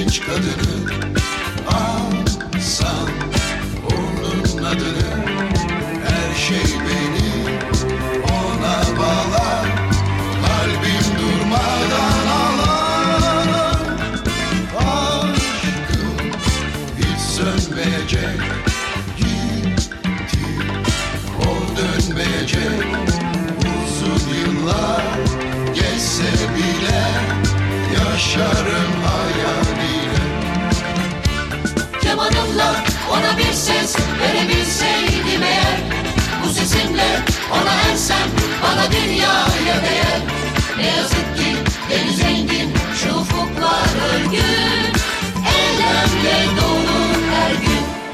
genç kadını Alsan onun adını Her şey beni ona bağlar. Kalbim durmadan ağlar. Aşkım hiç sönmeyecek. Gitti o dönmeyecek. kanımla ona bir ses verebilseydim eğer Bu sesimle ona ensem bana dünya